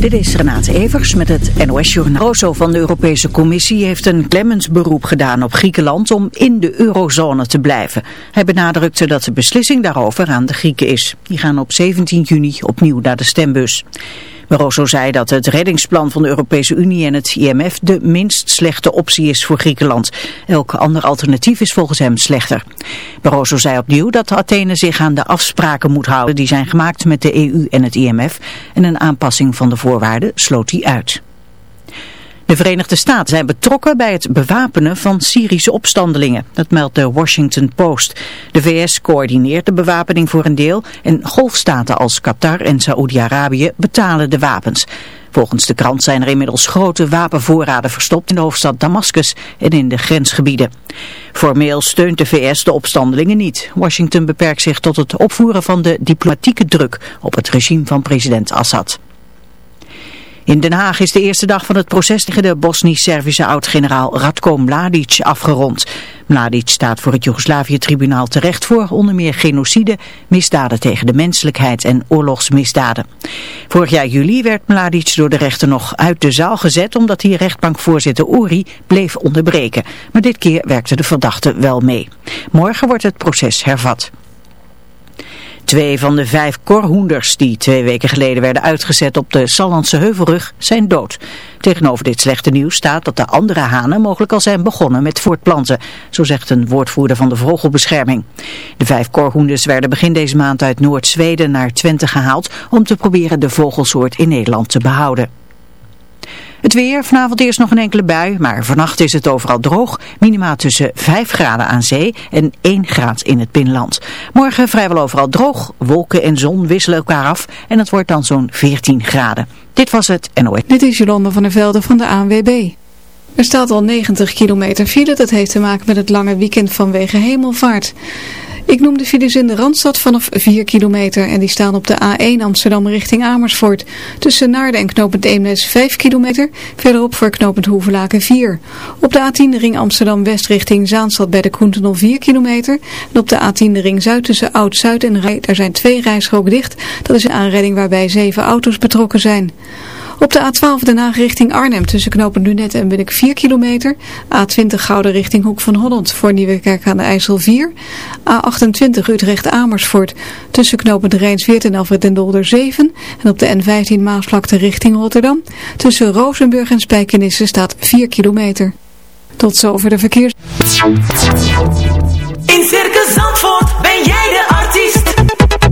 Dit is Renate Evers met het NOS Journaal. Rosso van de Europese Commissie heeft een clemensberoep gedaan op Griekenland om in de eurozone te blijven. Hij benadrukte dat de beslissing daarover aan de Grieken is. Die gaan op 17 juni opnieuw naar de stembus. Barroso zei dat het reddingsplan van de Europese Unie en het IMF de minst slechte optie is voor Griekenland. Elk ander alternatief is volgens hem slechter. Barroso zei opnieuw dat Athene zich aan de afspraken moet houden die zijn gemaakt met de EU en het IMF en een aanpassing van de voorwaarden sloot hij uit. De Verenigde Staten zijn betrokken bij het bewapenen van Syrische opstandelingen. Dat meldt de Washington Post. De VS coördineert de bewapening voor een deel en golfstaten als Qatar en Saoedi-Arabië betalen de wapens. Volgens de krant zijn er inmiddels grote wapenvoorraden verstopt in de hoofdstad Damascus en in de grensgebieden. Formeel steunt de VS de opstandelingen niet. Washington beperkt zich tot het opvoeren van de diplomatieke druk op het regime van president Assad. In Den Haag is de eerste dag van het proces tegen de Bosnisch-Servische oud-generaal Radko Mladic afgerond. Mladic staat voor het Joegoslavië-tribunaal terecht voor onder meer genocide, misdaden tegen de menselijkheid en oorlogsmisdaden. Vorig jaar juli werd Mladic door de rechter nog uit de zaal gezet omdat hij rechtbankvoorzitter Uri bleef onderbreken. Maar dit keer werkte de verdachte wel mee. Morgen wordt het proces hervat. Twee van de vijf korhoenders die twee weken geleden werden uitgezet op de Sallandse Heuvelrug zijn dood. Tegenover dit slechte nieuws staat dat de andere hanen mogelijk al zijn begonnen met voortplanten, zo zegt een woordvoerder van de vogelbescherming. De vijf korhoenders werden begin deze maand uit Noord-Zweden naar Twente gehaald om te proberen de vogelsoort in Nederland te behouden. Het weer, vanavond eerst nog een enkele bui, maar vannacht is het overal droog. Minima tussen 5 graden aan zee en 1 graad in het binnenland. Morgen vrijwel overal droog, wolken en zon wisselen elkaar af en het wordt dan zo'n 14 graden. Dit was het NOS. Dit is Jolanda van der Velde van de ANWB. Er staat al 90 kilometer file, dat heeft te maken met het lange weekend vanwege hemelvaart. Ik noem de files in de Randstad vanaf 4 kilometer en die staan op de A1 Amsterdam richting Amersfoort. Tussen Naarden en knooppunt Eemnes 5 kilometer, verderop voor knooppunt Hoevelaken 4. Op de A10 de ring Amsterdam West richting Zaanstad bij de Koentunnel 4 kilometer. En op de A10 de ring Zuid tussen Oud-Zuid en Rij, daar zijn twee rijstroken dicht. Dat is een aanrijding waarbij zeven auto's betrokken zijn. Op de A12 Den Haag richting Arnhem tussen knopen Lunet en ik 4 kilometer. A20 Gouden richting Hoek van Holland voor Nieuwekerk aan de IJssel 4. A28 Utrecht Amersfoort tussen knopen de Rijnsweert en Alfred den Dolder 7. En op de N15 Maasvlakte richting Rotterdam. Tussen Rozenburg en Spijkenisse staat 4 kilometer. Tot zover de verkeers. In Circus Zandvoort ben jij de artiest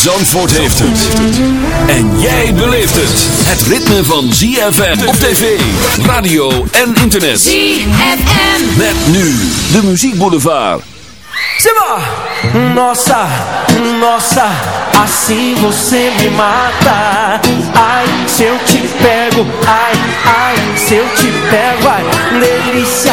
Zandvoort heeft het. En jij beleeft het. Het ritme van ZFM op tv, radio en internet. ZFM. Met nu de muziekboulevard. Simba! Nossa, nossa, assim você me mata. Ai, se eu te pego, ai, ai, se eu te pego, ai, delícia,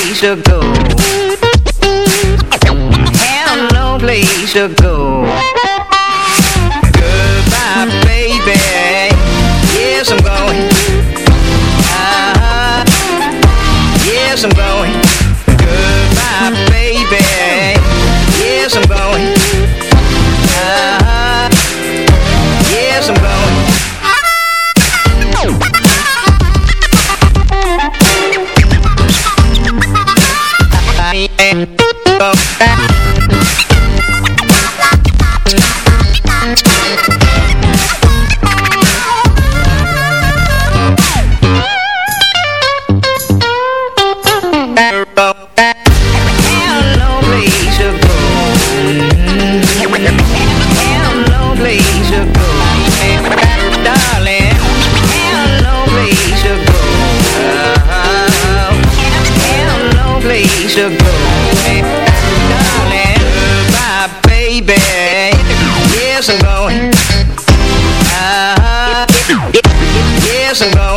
place to go. Have no place to go. Goodbye baby. Yes I'm going. Uh. Yes I'm going. and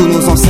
tu nos ensina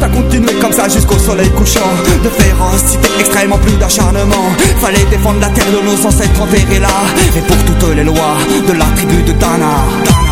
a continué comme ça jusqu'au soleil couchant. De férocité extrêmement plus d'acharnement. Fallait défendre la terre de nos ancêtres enterrés là. Et pour toutes les lois de la tribu de Dana.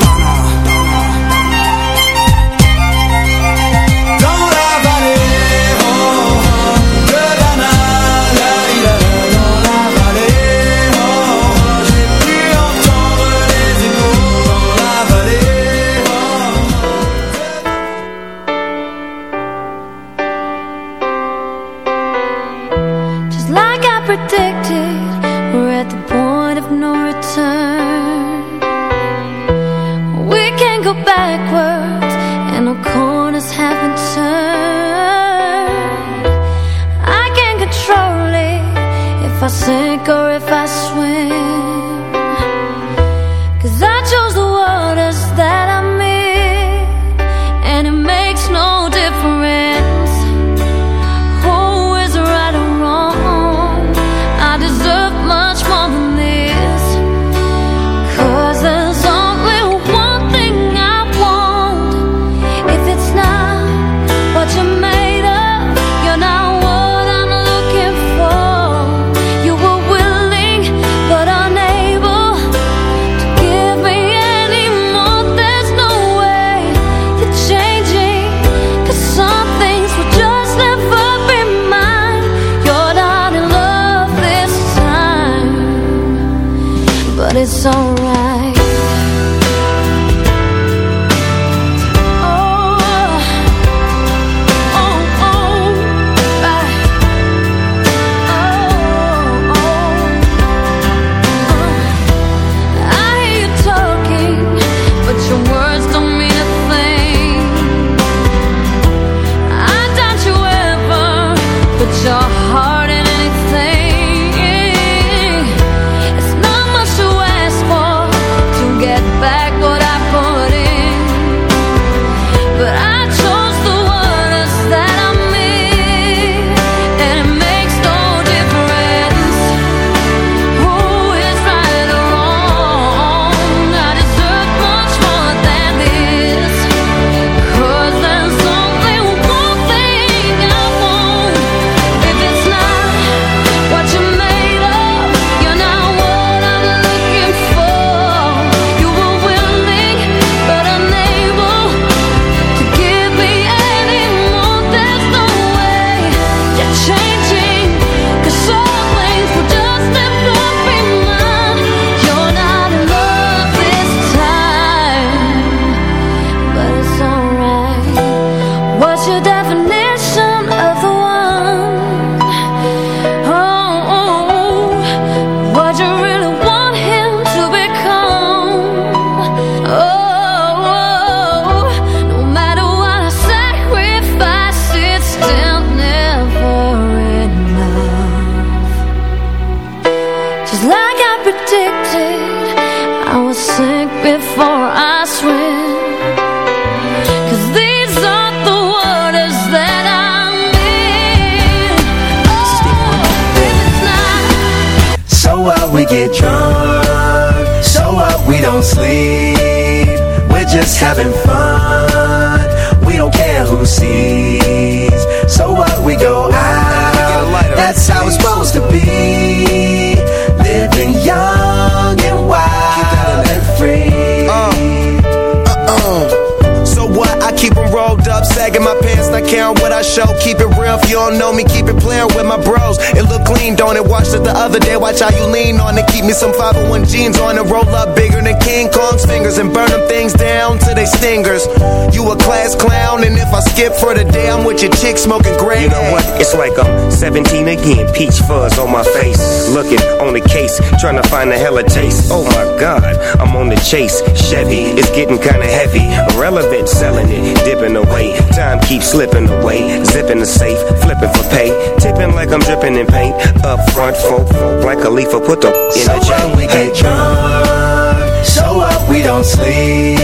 17 again, peach fuzz on my face. Looking on the case, trying to find a hella taste. Oh my god, I'm on the chase. Chevy, it's getting kinda heavy. Irrelevant, selling it, dipping away. Time keeps slipping away. Zipping the safe, flipping for pay. Tipping like I'm dripping in paint. Up front, folk, folk like a leaf, put the in So a chain. we get drunk, so what we don't sleep.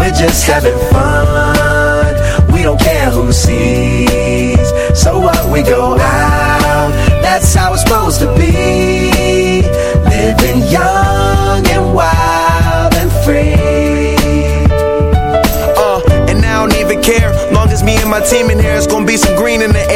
We're just having fun, we don't care who sees. So what we go out, green in the air.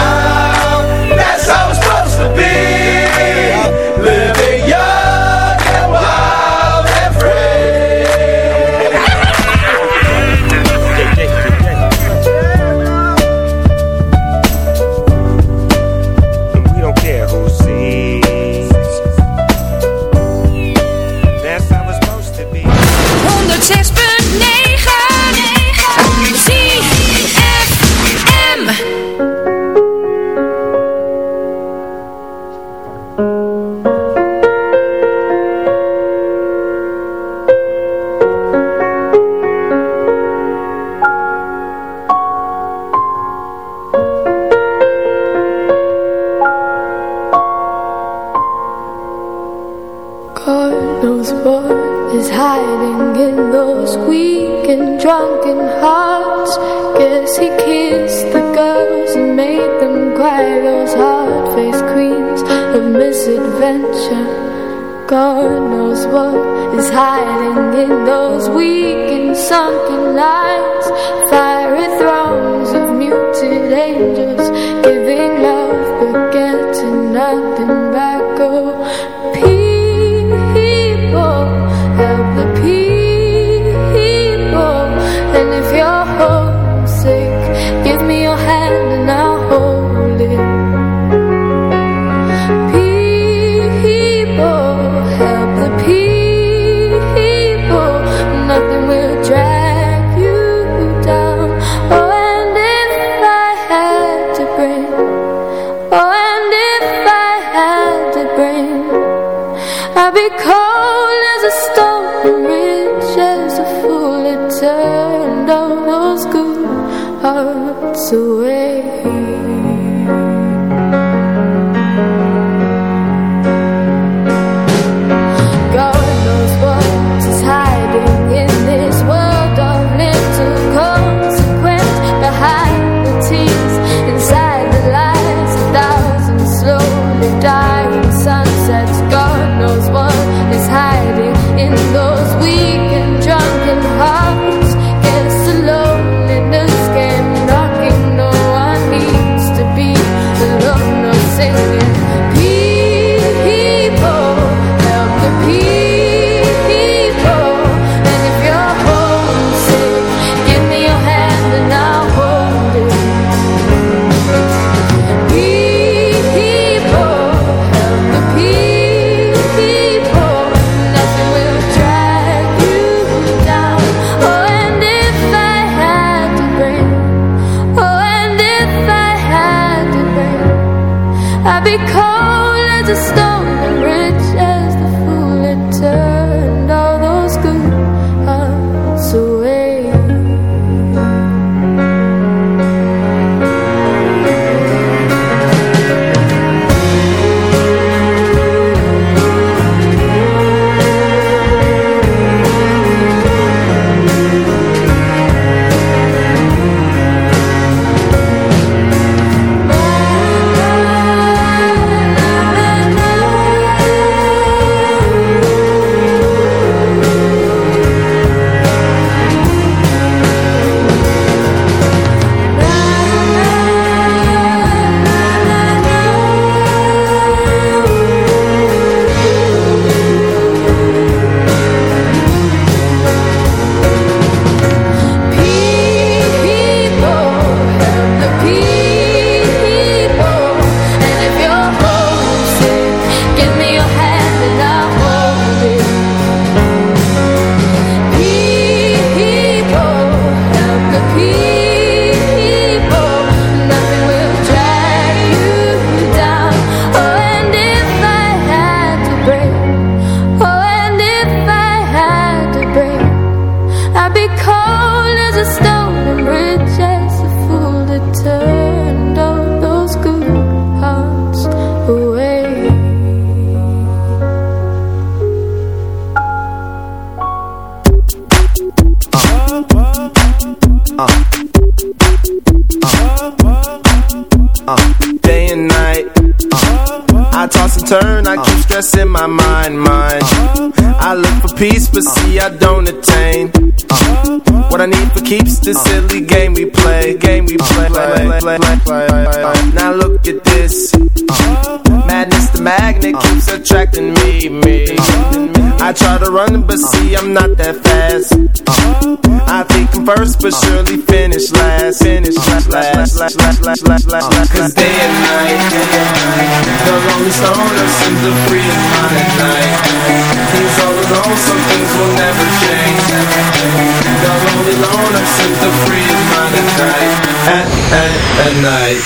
and at night.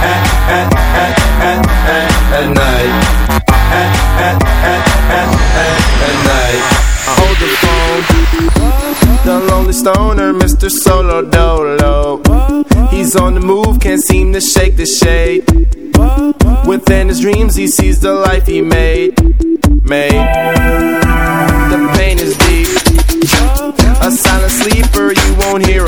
At, at, at, at, at night. At, at, at, at, at night. Hold the phone. The lonely stoner, Mr. Solo he's on the move, can't seem to shake the shade. Within his dreams, he sees the life he made. Made. The pain is deep. A silent sleeper, you won't hear